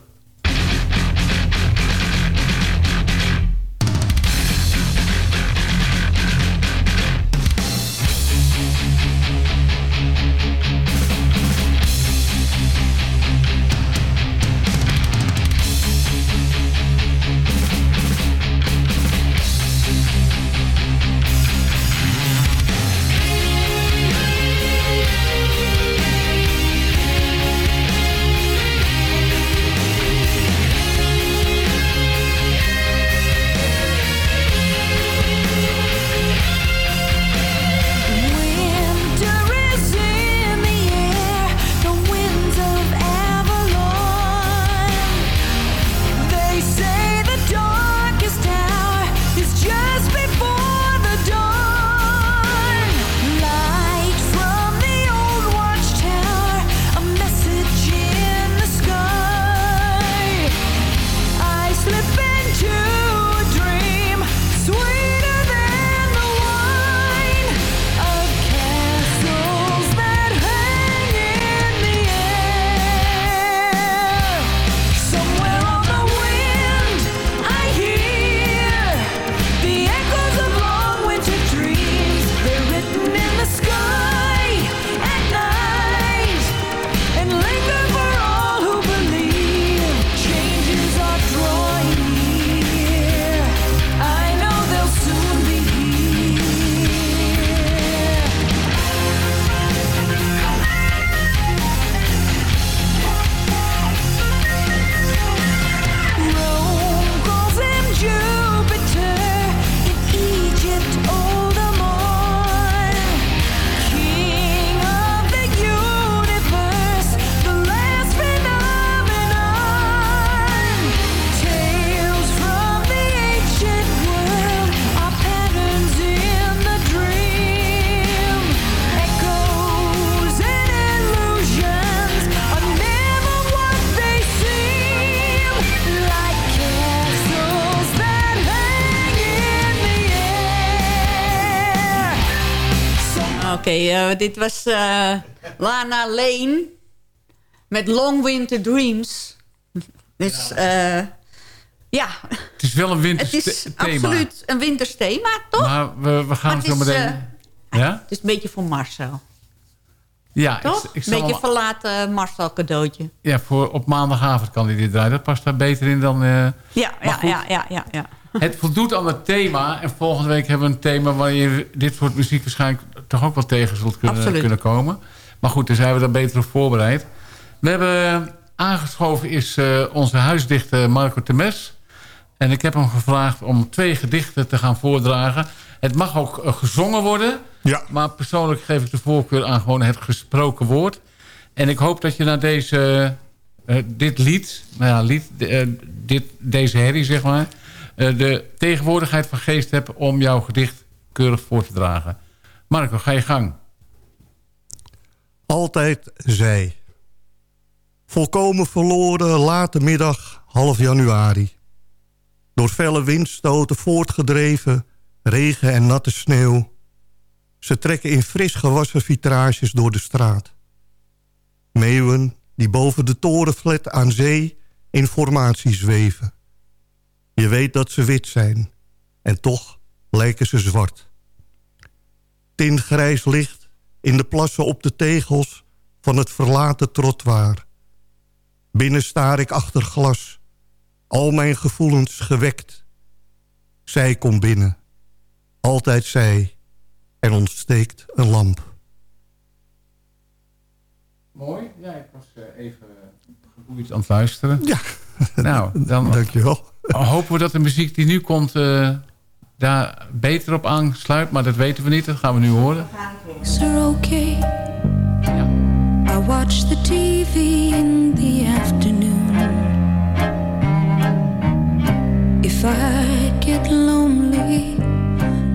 Dit was eh, Lana Lane met Long Winter Dreams. Dus eh, ja, Het is wel een winters het is thema. absoluut een winters thema, toch? Maar we, we gaan Maar zo het is, meteen... eh, ja? Het is een beetje voor Marcel, Ja, toch? ik, ik een beetje verlaten Marcel cadeautje. ja, voor op maandagavond kan hij dit draaien. Dat past daar beter in dan... eh, Ja, ja, goed. ja, ja, ja, ja. Het voldoet aan het thema. En volgende week hebben we een thema... waar je dit soort muziek waarschijnlijk toch ook wel tegen zult kunnen, Absoluut. kunnen komen. Maar goed, daar zijn we dan beter op voorbereid. We hebben aangeschoven is eh, onze huisdichter Marco Temes. En ik heb hem gevraagd om twee gedichten te gaan voordragen. Het mag ook eh, gezongen worden. Ja. Maar persoonlijk geef ik de voorkeur aan gewoon het gesproken woord. En ik hoop dat je naar deze, eh, dit lied, nou ja, lied dit, deze herrie zeg maar... eh, de tegenwoordigheid van geest hebt om jouw gedicht keurig voor te dragen. Marco, ga je gang. Altijd zij. Volkomen verloren late middag, half januari. Door felle windstoten voortgedreven, regen en natte sneeuw. Ze trekken in fris gewassen vitrages door de straat. Meeuwen die boven de torenflat aan zee in formatie zweven. Je weet dat ze wit zijn, en toch lijken ze zwart. Tintgrijs licht in de plassen op de tegels van het verlaten trottoir. Binnen staar ik achter glas, al mijn gevoelens gewekt. Zij komt binnen, altijd zij, en ontsteekt een lamp. Mooi. Ja, ik was even geboeid aan het luisteren. Ja. Nou, dan Dankjewel. hopen we dat de muziek die nu komt... eh, daar beter op aansluit. Maar dat weten we niet. Dat gaan we nu horen. Are okay. I watch the TV in the afternoon. If I get lonely,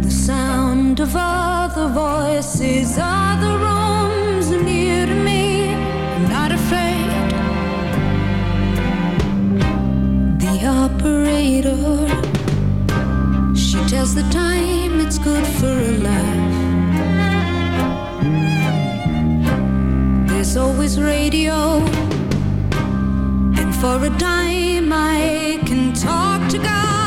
the sound of other voices, other rooms near to me. I'm not afraid. The operator, she tells the time it's good for a laugh. There's always radio. And for a dime, I can talk to God.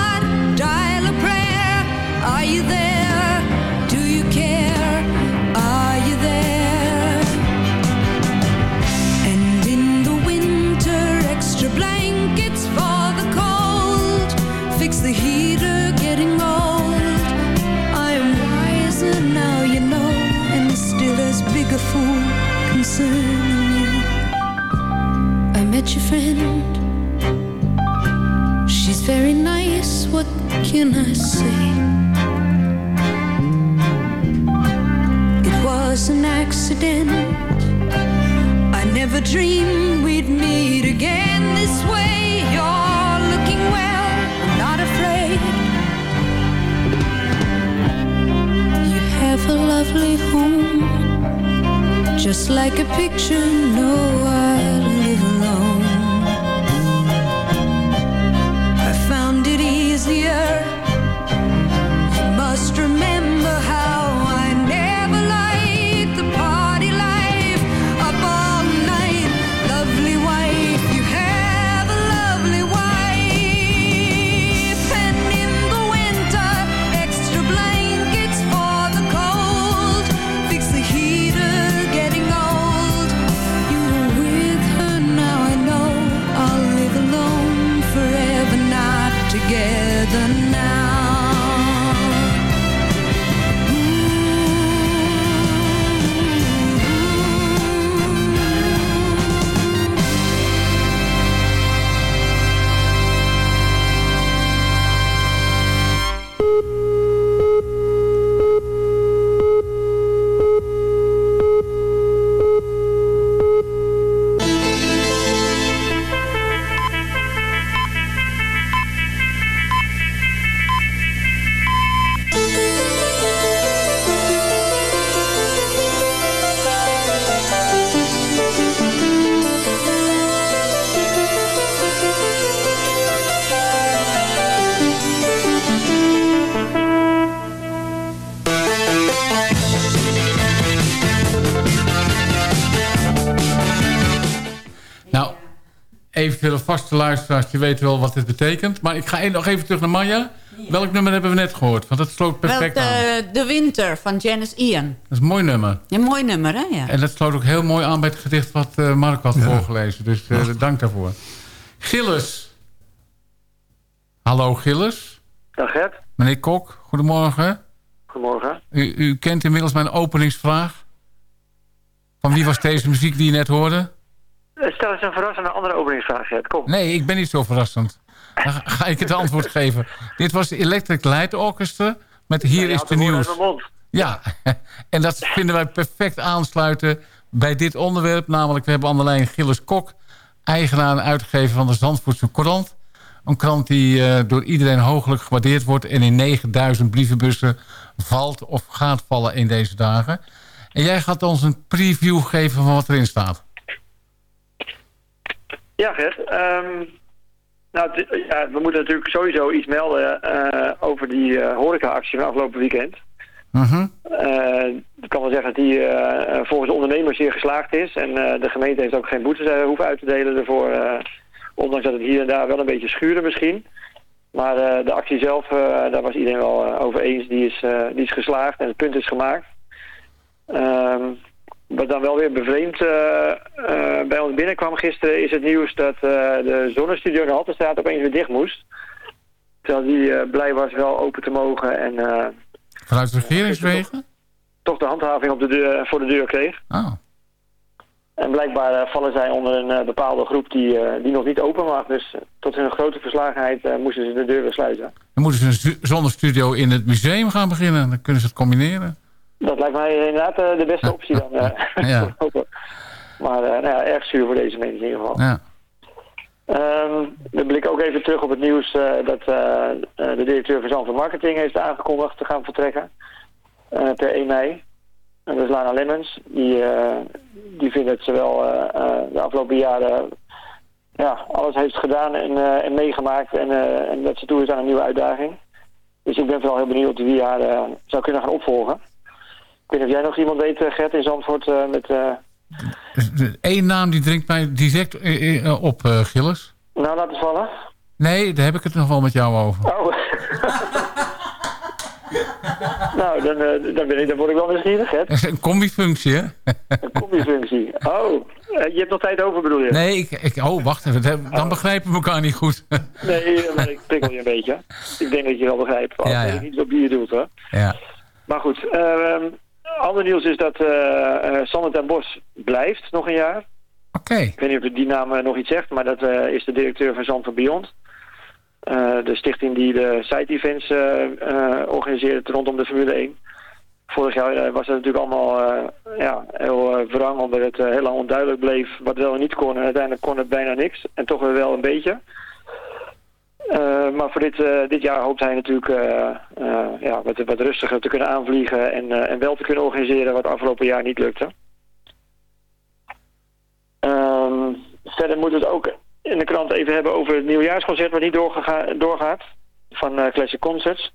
Vaste luisteraars, je weet wel wat dit betekent. Maar ik ga nog even terug naar Maya. Welk nummer hebben we net gehoord? Want dat sloot perfect Wel, aan. de, de Winter van Janice Ian. Dat is een mooi nummer. Een mooi nummer, hè? Ja. En dat sloot ook heel mooi aan bij het gedicht wat eh Mark had voorgelezen. Dus eh, dank daarvoor. Gilles. Hallo Gilles. Dag Gert. Meneer Kok, goedemorgen. Goedemorgen. U, u kent inmiddels mijn openingsvraag. Van wie was deze muziek die je net hoorde? Eh, Stel eens een verrassende andere openingsvraag. Kom. Nee, ik ben niet zo verrassend. Dan ga- ik het antwoord geven. Dit was de Electric Light Orchestra met Hier is de nieuws. Ja, en dat vinden wij perfect aansluiten bij dit onderwerp. Namelijk, we hebben aan de lijn Gilles Kok, eigenaar en uitgever van de Zandvoortse Courant. Een krant die eh, door iedereen hooglijk gewaardeerd wordt... en in 9000 brievenbussen valt of gaat vallen in deze dagen. En jij gaat ons een preview geven van wat erin staat. Ja, Gert. Ehm, nou, ja, we moeten natuurlijk sowieso iets melden eh, over die eh, horeca-actie van afgelopen weekend. Mhm. Eh, ik kan wel zeggen dat die volgens de ondernemers zeer geslaagd is. En de gemeente heeft ook geen boetes hoeven uit te delen ervoor. ondanks dat het hier en daar wel een beetje schuren misschien. Maar de actie zelf, daar was iedereen wel over eens. Die is, die is geslaagd en het punt is gemaakt. Ehm, wat dan wel weer bevreemd eh, eh, bij ons binnenkwam gisteren... is het nieuws dat eh, de zonnestudio in de Haltestraat opeens weer dicht moest. Terwijl die blij was wel open te mogen en... Vanuit regeringswegen? toch de handhaving op de deur, voor de deur kreeg. Oh. En blijkbaar vallen zij onder een bepaalde groep die, die nog niet open mag. Dus tot hun grote verslagenheid moesten ze de deur weer sluiten. Dan moeten ze een stu- zonnestudio in het museum gaan beginnen. Dan kunnen ze het combineren. Dat lijkt mij inderdaad eh, de beste optie dan. eh, Ja. maar eh, nou ja, erg zuur voor deze mensen in ieder geval. Ja. Ehm, we blikken ook even terug op het nieuws dat de directeur van Zandvoort Marketing heeft aangekondigd te gaan vertrekken. per 1 mei. En dat is Lana Lemmens. Die, die vindt dat ze wel de afgelopen jaren ja, alles heeft gedaan en, en meegemaakt. En, en dat ze toe is aan een nieuwe uitdaging. Dus ik ben vooral heel benieuwd wie haar zou kunnen gaan opvolgen. Ik weet niet of jij nog iemand weet, eh, Gert, in Zandvoort eh, met... eh, Eén naam die dringt mij direct op, Gilles. nou, laten vallen. Nee, daar heb ik het nog wel met jou over. Oh. nou, dan, dan, ben ik, dan word ik wel nieuwsgierig, hè? een combifunctie, hè? Een combifunctie. Oh, je hebt nog tijd over, bedoel je? Nee, ik, ik, oh, wacht even. Dan begrijpen we elkaar niet goed. Nee, maar ik prikkel je een beetje. Ik denk dat je wel begrijpt. Al Ja, weet ja. ik niet op wie je doet, hoor. ja. Maar goed, ehm ander nieuws is dat eh eh, Sander ten Bos blijft nog een jaar. Oké. Ik weet niet of die naam eh, nog iets zegt, maar dat is de directeur van Zandvoort Beyond. Eh, de stichting die de side-events eh, organiseert rondom de Formule 1. Vorig jaar was het natuurlijk allemaal eh, ja, heel uh, wrang, omdat het eh, heel lang onduidelijk bleef wat wel en niet kon. En uiteindelijk kon het bijna niks. En toch weer wel een beetje. Eh, maar voor dit, eh, dit jaar hoopt hij natuurlijk eh, ja, wat, wat rustiger te kunnen aanvliegen en, en wel te kunnen organiseren wat afgelopen jaar niet lukte. Ehm, verder moeten we het ook in de krant even hebben over het nieuwjaarsconcert wat niet doorgaat van Classic Concerts.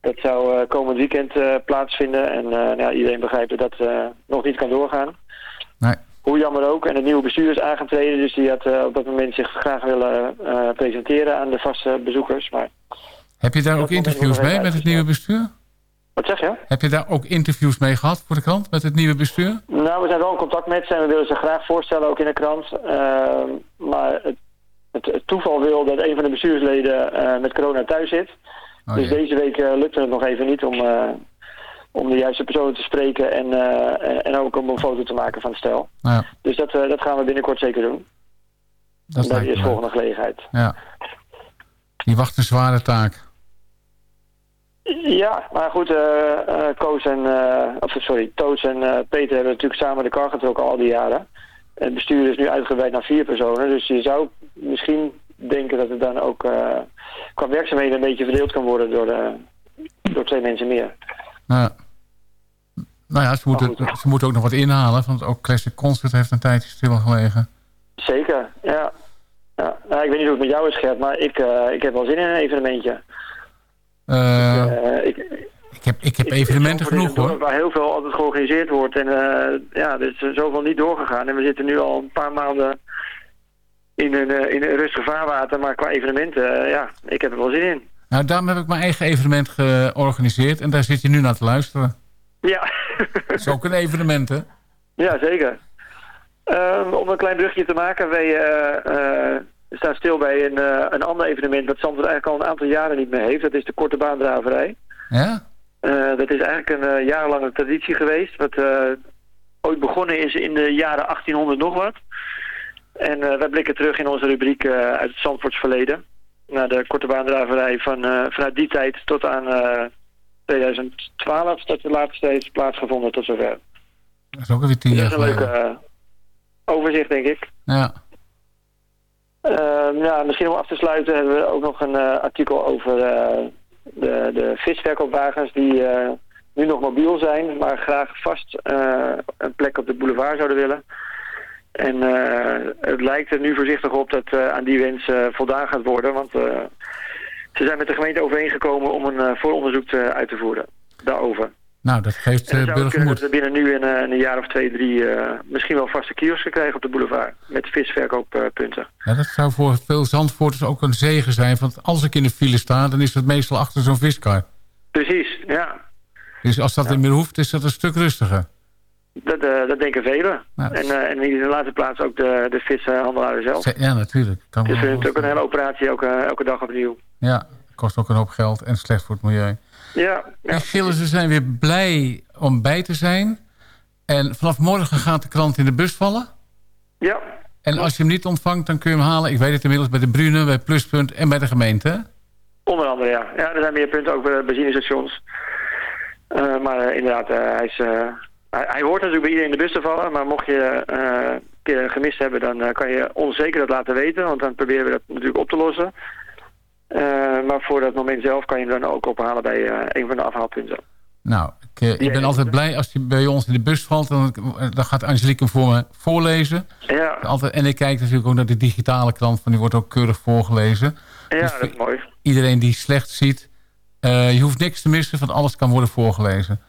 Dat zou komend weekend plaatsvinden en nou ja, iedereen begrijpt dat dat nog niet kan doorgaan. Nee. Hoe jammer ook. En het nieuwe bestuur is aangetreden, dus die had eh, op dat moment zich graag willen eh, presenteren aan de vaste bezoekers. Maar Heb je daar ook interviews mee met het nieuwe bestuur? wat zeg je? Heb je daar ook interviews mee gehad voor de krant met het nieuwe bestuur? Nou, we zijn wel in contact met ze en we willen ze graag voorstellen, ook in de krant. Ehm, maar het, het, het toeval wil dat een van de bestuursleden eh, met corona thuis zit. Oh, dus jee. deze week eh, lukte het nog even niet om, eh, om de juiste personen te spreken en, eh, en- ook om een foto te maken van het stel. Ja, Dus dat, eh, dat gaan we binnenkort zeker doen. dat leuk. volgende gelegenheid. Ja. Die wacht een zware taak. Ja, maar goed, eh, Koos en, of sorry, Toos en Peter hebben natuurlijk samen de kar getrokken al die jaren. Het bestuur is nu uitgebreid naar vier personen, dus je zou misschien denken dat het dan ook qua werkzaamheden een beetje verdeeld kan worden door, door twee mensen meer. Ja. Nou ja, ze moeten, ze moeten ook nog wat inhalen. Want ook Classic Concert heeft een tijdje stilgelegen. Zeker, ja. ja. Nou, ik weet niet hoe het met jou is, Gert, maar ik, eh, ik heb wel zin in een evenementje. Eh, Eh, ik, ik, heb, ik heb evenementen genoeg hoor. Waar heel veel altijd georganiseerd wordt. En ja, er is zoveel niet doorgegaan. En we zitten nu al een paar maanden in een, in een rustig vaarwater. Maar qua evenementen, ja, ik heb er wel zin in. Nou, daarom heb ik mijn eigen evenement georganiseerd. En daar zit je nu naar te luisteren. Ja, Dat is ook een evenement, hè? ja zeker. Ehm, om een klein brugje te maken, wij eh, eh, staan stil bij een, eh, een ander evenement dat Zandvoort eigenlijk al een aantal jaren niet meer heeft. Dat is de korte baandraverij. Ja? Dat is eigenlijk een jarenlange traditie geweest. Wat ooit begonnen is in de jaren 1800 nog wat. En wij blikken terug in onze rubriek uit het Zandvoorts verleden. Naar de korte baandraverij van, eh, vanuit die tijd tot aan eh, 2012. Dat de laatste heeft plaatsgevonden tot zover. Dat is ook alweer tien Dat jaar is een leuk eh, overzicht, denk ik. Ja. Ehm, ja, misschien om af te sluiten hebben we ook nog een eh, artikel over eh, de, de visverkoopwagens die eh, nu nog mobiel zijn, maar graag vast eh, een plek op de boulevard zouden willen. En eh, het lijkt er nu voorzichtig op dat eh, aan die wens eh, voldaan gaat worden, want ze zijn met de gemeente overeengekomen om een vooronderzoek te, uit te voeren daarover. Nou, dat geeft uh, het zou burger kunnen dat moed. we binnen nu in, in een jaar of twee, drie misschien wel vaste kiosken krijgen op de boulevard met visverkooppunten. Ja, dat zou voor veel Zandvoorters ook een zegen zijn. Want als ik in de file sta, dan is het meestal achter zo'n viskar. Precies, ja. Dus als dat niet meer hoeft, is dat een stuk rustiger. Dat, eh, dat denken velen. Ja. En, eh, en in de laatste plaats ook de, de vishandelaren zelf. Ze- Ja, natuurlijk. Kan Het is ook een hele operatie elke, elke dag opnieuw. Ja, kost ook een hoop geld en slecht voor het milieu. Ja, En Gilles, we zijn weer blij om bij te zijn. En vanaf morgen gaat de krant in de bus vallen. Ja. En als je hem niet ontvangt, dan kun je hem halen. Ik weet het inmiddels bij de Brune, bij Pluspunt en bij de gemeente. Onder andere, ja. Ja, er zijn meer punten ook bij benzinestations. Eh, maar inderdaad, hij, is, hij, hij hoort natuurlijk bij iedereen in de bus te vallen. Maar mocht je eh, een keer gemist hebben, dan eh, kan je ons zeker dat laten weten. Want dan proberen we dat natuurlijk op te lossen. Eh, maar voor dat moment zelf kan je hem dan ook ophalen bij een van de afhaalpunten. Nou, ik, ik ben altijd blij als hij bij ons in de bus valt. Dan, dan gaat Angelique hem voor me voorlezen. Ja. Altijd, en ik kijk natuurlijk ook naar de digitale krant. Van die wordt ook keurig voorgelezen. Ja, Dus dat is mooi. Iedereen die slecht ziet. je hoeft niks te missen, want alles kan worden voorgelezen.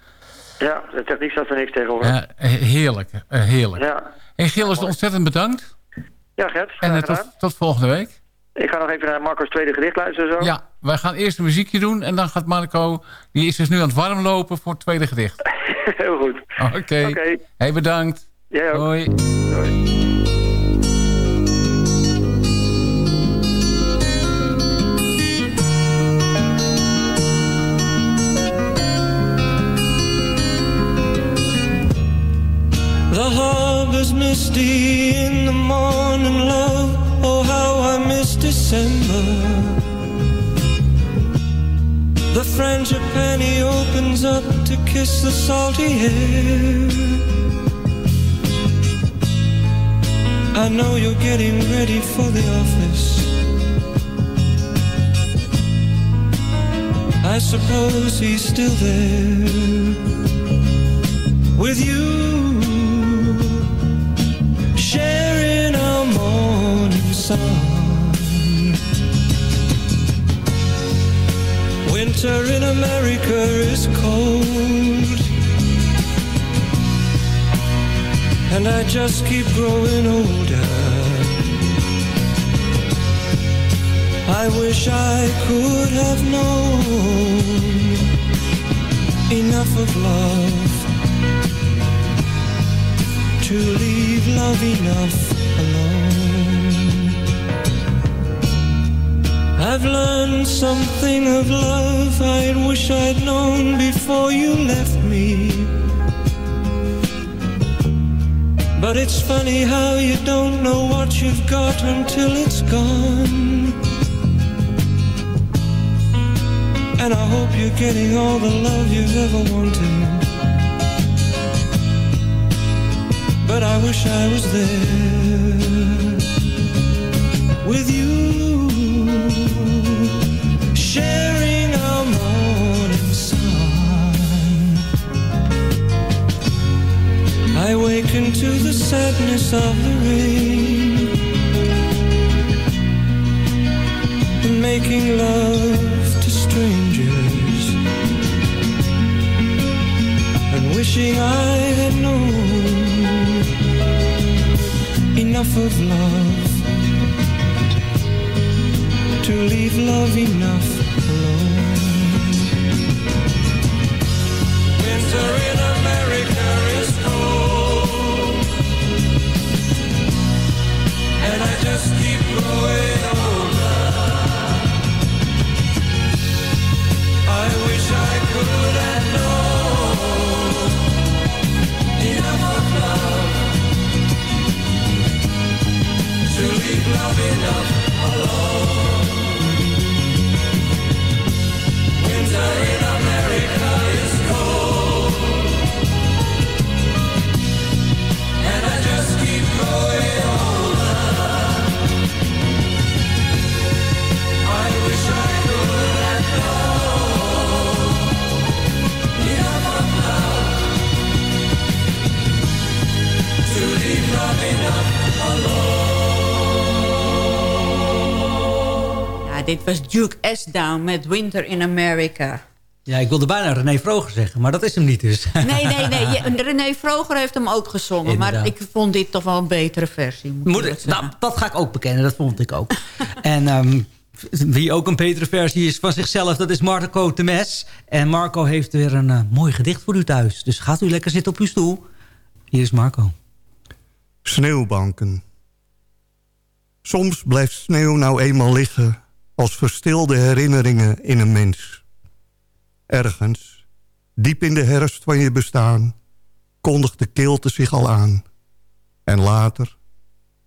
Ja, de techniek staat er niks tegenover. Ja, he- heerlijk, eh, heerlijk. Ja. En Gilles, ontzettend bedankt. Ja, Gert. En eh, tot, volgende week. Ik ga nog even naar Marco's tweede gedicht luisteren zo. Ja, wij gaan eerst een muziekje doen. En dan gaat Marco, die is dus nu aan het warmlopen voor het tweede gedicht. Heel goed. Oké. Oké. Hey, bedankt. Jij ook. Hoi. The harbor's misty in the morning, love. Oh, how I miss December. The frangipani opens up to kiss the salty air. I know you're getting ready for the office. I suppose he's still there with you, sharing our morning sun. Winter in America is cold, and I just keep growing older. I wish I could have known enough of love to leave love enough alone. I've learned something of love I wish I'd known before you left me. But it's funny how you don't know what you've got until it's gone. And I hope you're getting all the love you've ever wanted. But I wish I was there with you, sharing our morning sun. I waken to the sadness of the rain. And making love to strangers. And wishing I had known enough of love to leave love enough alone. Winter in America is cold, and I just keep growing older. I wish I could love enough alone. Winter in America is cold, dit was Duke S. Down met Winter in America. Ja, ik wilde bijna René Vroger zeggen, maar dat is hem niet dus. Nee, nee, nee. Je- René Vroger heeft hem ook gezongen. Maar ik vond dit toch wel een betere versie. Moet ik Moet ik, nou, dat ga ik ook bekennen, dat vond ik ook. en ehm, wie ook een betere versie is van zichzelf, dat is Marco Temes. En Marco heeft weer een eh, mooi gedicht voor u thuis. Dus gaat u lekker zitten op uw stoel. Hier is Marco. Sneeuwbanken. Soms blijft sneeuw nou eenmaal liggen als verstilde herinneringen in een mens. Ergens, diep in de herfst van je bestaan, kondigt de kilte zich al aan. En later,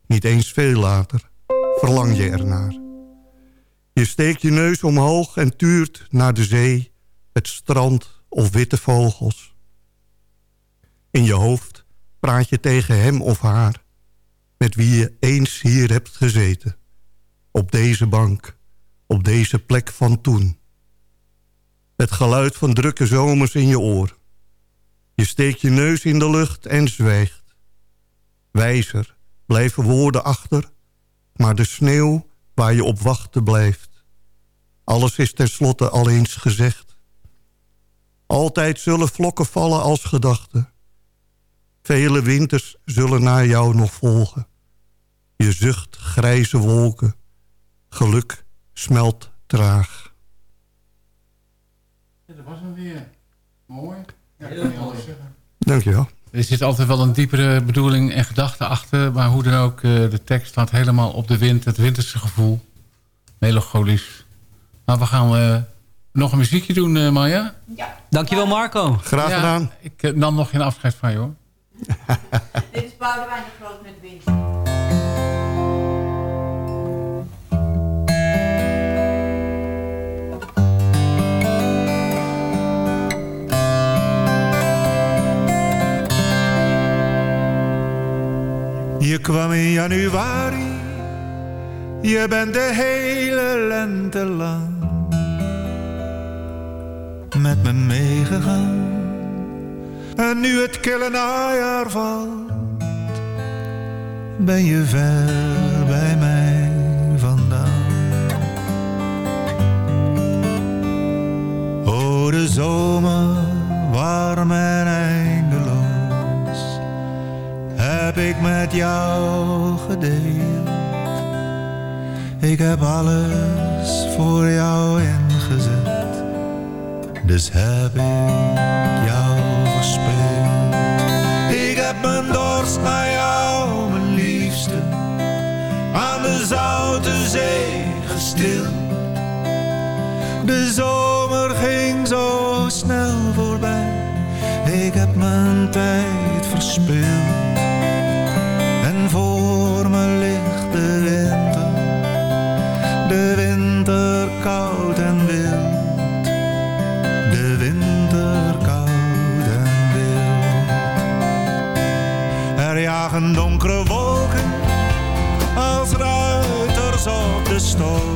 niet eens veel later, verlang je ernaar. Je steekt je neus omhoog en tuurt naar de zee, het strand of witte vogels. In je hoofd praat je tegen hem of haar met wie je eens hier hebt gezeten. Op deze bank, op deze plek van toen. Het geluid van drukke zomers in je oor. Je steekt je neus in de lucht en zwijgt. Wijzer blijven woorden achter, maar de sneeuw waar je op wachten blijft. Alles is tenslotte al eens gezegd. Altijd zullen vlokken vallen als gedachten. Vele winters zullen naar jou nog volgen. Je zucht grijze wolken. Geluk smelt traag. Ja, dat was hem weer. Mooi. Ja, kan anders zeggen. Dankjewel. Er zit altijd wel een diepere bedoeling en gedachte achter. Maar hoe dan ook, eh, de tekst staat helemaal op de wind. Het winterse gevoel. Melancholisch. Maar we gaan eh, nog een muziekje doen, eh Maya. Dankjewel Marco. Graag Ja, gedaan. Ik nam nog geen afscheid van je hoor. Dit is Boudewijn de Groot met wind. Je kwam in januari, je bent de hele lente lang met me meegegaan. En nu het kille najaar valt, ben je ver bij mij vandaan. O, de zomer, warm en eindeloos, heb ik met jou gedeeld. Ik heb alles voor jou ingezet, dus heb ik jou verspeeld. Ik heb mijn dorst naar jou, mijn liefste, aan de zoute zee gestild. De zomer ging zo snel voorbij, ik heb mijn tijd verspeeld. De storm.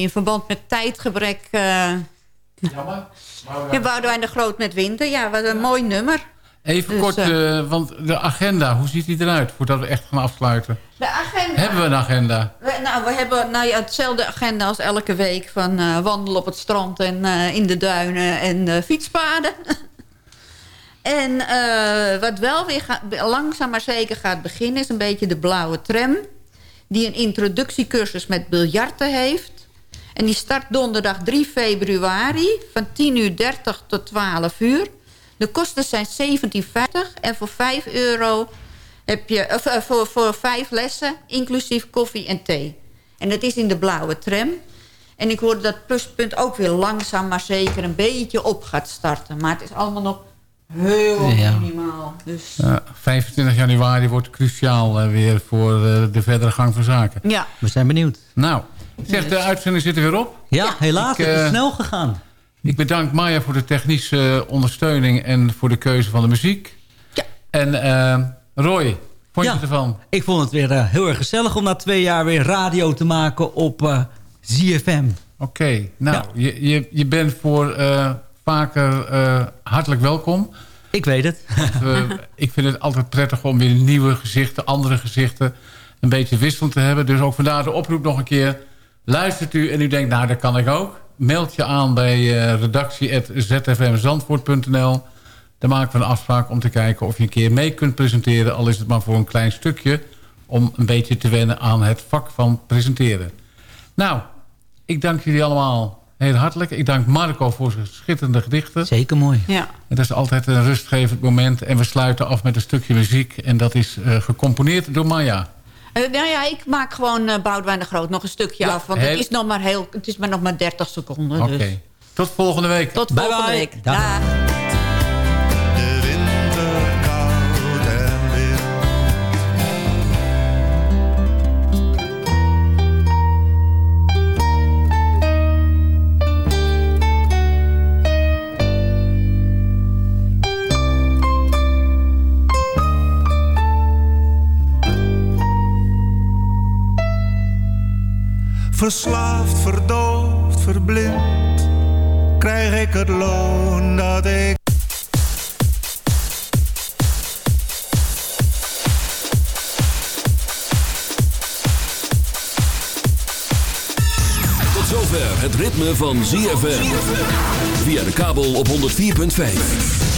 In verband met tijdgebrek... eh ja, Boudewijn de Groot met Winter. Ja, wat een mooi nummer. Even Dus, kort, eh, eh, want de agenda, hoe ziet die eruit voordat we echt gaan afsluiten? De agenda. Hebben we een agenda? We, nou, we hebben nou ja, hetzelfde agenda als elke week. Van eh, wandelen op het strand en eh, in de duinen en eh, fietspaden. en eh, wat wel weer ga- langzaam maar zeker gaat beginnen... is een beetje de blauwe tram. Die een introductiecursus met biljarten heeft. En die start donderdag 3 februari van 10.30 uur tot 12 uur. De kosten zijn 17,50 en voor 5 euro heb je, of, eh, voor, voor 5 lessen, inclusief koffie en thee. En dat is in de blauwe tram. En ik hoorde dat pluspunt ook weer langzaam maar zeker een beetje op gaat starten. Maar het is allemaal nog heel Ja. minimaal. Dus Eh, 25 januari wordt cruciaal eh, weer voor eh, de verdere gang van zaken. ja. We zijn benieuwd. Nou, zeg, de uitzending zit er weer op. Ja, helaas, Ik, het is eh, snel gegaan. Ik bedank Maya voor de technische ondersteuning en voor de keuze van de muziek. Ja. En eh, Roy, vond je Ja. ervan? Ik vond het weer eh, heel erg gezellig om na twee jaar weer radio te maken op eh, ZFM. Oké, nou, je, je, je bent voor eh, vaker eh, hartelijk welkom. Ik weet het. Want, eh, ik vind het altijd prettig om weer nieuwe gezichten, andere gezichten... een beetje wisselend te hebben. Dus ook vandaar de oproep nog een keer. Luistert u en u denkt, nou, dat kan ik ook. Meld je aan bij uh, redactie.zfmzandvoort.nl. Dan maken we een afspraak om te kijken of je een keer mee kunt presenteren. Al is het maar voor een klein stukje. Om een beetje te wennen aan het vak van presenteren. Nou, ik dank jullie allemaal heel hartelijk. Ik dank Marco voor zijn schitterende gedichten. Zeker mooi. Ja. Het is altijd een rustgevend moment. En we sluiten af met een stukje muziek. En dat is uh, gecomponeerd door Maya. Uh, nou ja, ik maak gewoon uh, Boudewijn de Groot nog een stukje ja, af. Want heel... het, is nog maar heel, het is maar nog maar 30 seconden. Oké. Dus. Tot volgende week. Tot bye volgende bye. week. Dag. Dag. Verslaafd, verdoofd, verblind, krijg ik het loon dat ik. Tot zover het ritme van ZFM. Via de kabel op 104.5.